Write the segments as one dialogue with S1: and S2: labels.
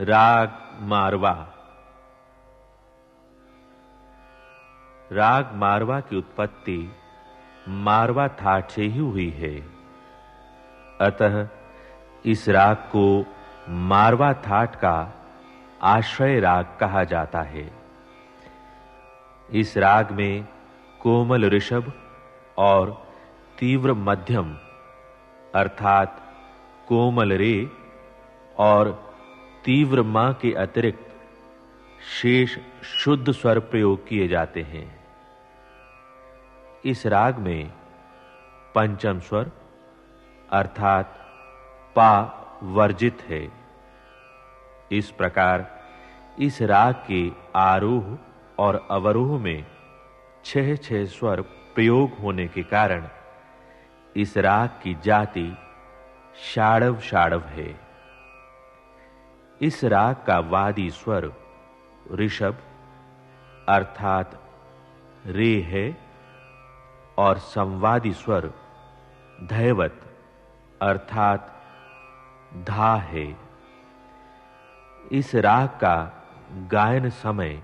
S1: राग मारवा। राग मारवा की उत्पत्ति मारवा थाट से ही हुई है। अतः इस राग को मारवा थाट का आश्रय राग कहा जाता है। इस राग में कोमल ऋषभ और तीव्र मध्यम अर्थात कोमल रे और तीव्र मा के अतिरिक्त शेष शुद्ध स्वर प्रयोग किए जाते हैं। इस राग में पंचम स्वर अर्थात पा वर्जित है। इस प्रकार इस राग के आरोह और अवरोह में छह छह स्वर प्रयोग होने के कारण इस राग की जाति शाड़व शाड़व है। इस राग का वादी स्वर ऋषभ अर्थात रे है और संवादी स्वर धैवत अर्थात धा है। इस राग का गायन समय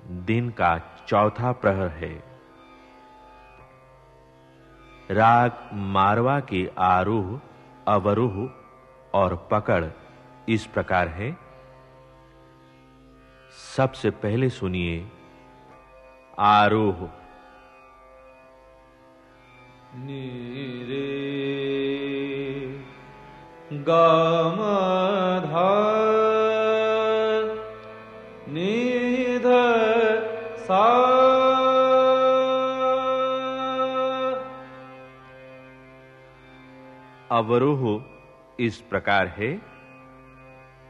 S1: दिन का चौथा प्रहर है। राग मारवा के आरोह, अवरोह और पकड़ इस प्रकार है। सबसे पहले सुनिए आरोह।
S2: नीरे निध सा
S1: अवरोह इस प्रकार है।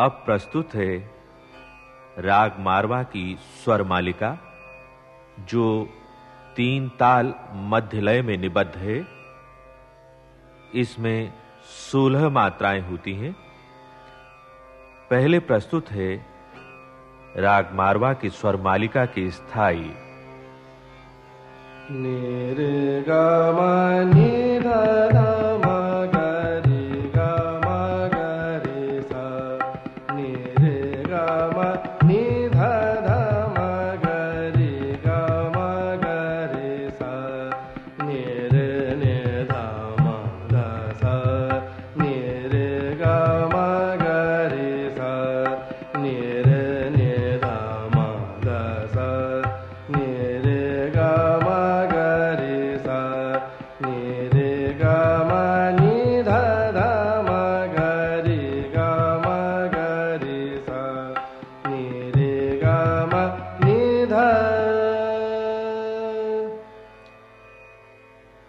S1: अब प्रस्तुत है राग मारवा की स्वर मालिका, जो तीन ताल मध्य लय में निबद्ध है। इसमें 16 मात्राएँ होती हैं। पहले प्रस्तुत है राग मारवा की स्वर मालिका की स्थायी
S2: निर्गम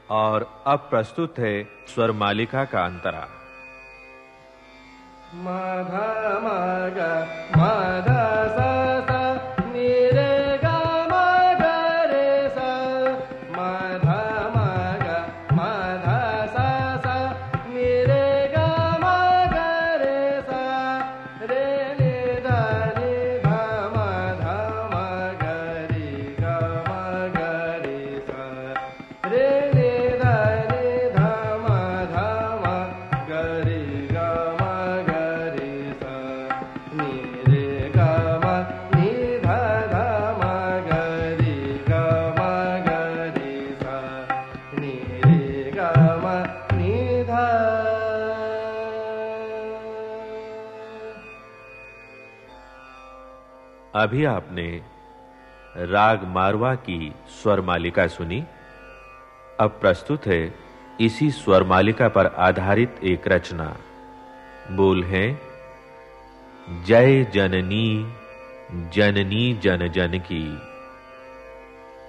S1: और अब प्रस्तुत है स्वर मालिका का अंतरा।
S2: मध मग मध
S1: अभी आपने राग मारवा की स्वर मालिका सुनी? अब प्रस्तुत है इसी स्वर मालिका पर आधारित एक रचना। बोल है, जय जननी जननी जन जन की।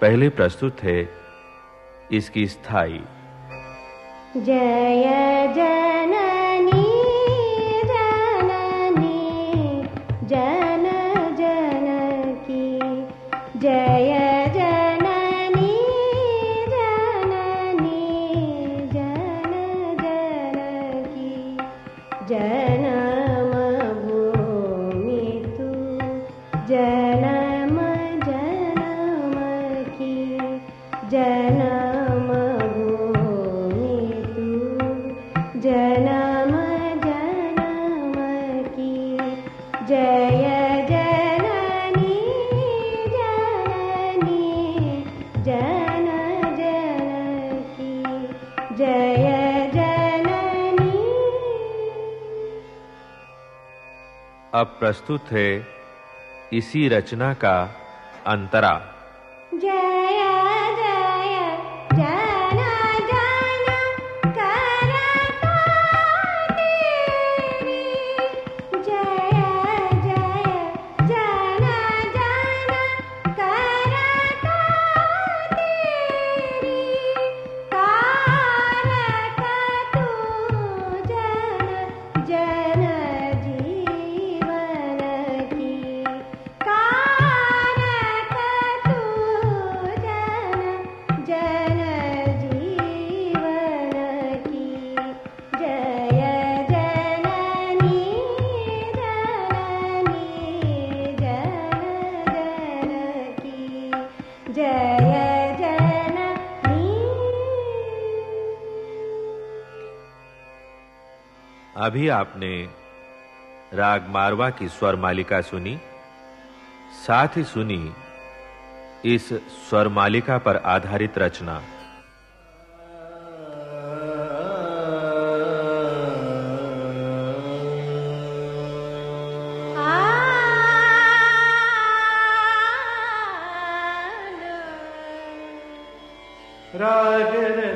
S1: पहले प्रस्तुत है इसकी स्थायी।
S3: जय जननी जय जननी जननी जन जन की जनम भूमि तू जनम
S1: अब प्रस्तुत है इसी रचना का अंतरा।
S3: जय
S1: अभी आपने राग मारवा की स्वर मालिका सुनी साथ ही सुनी इस स्वर मालिका पर आधारित रचना।
S2: राग बरसे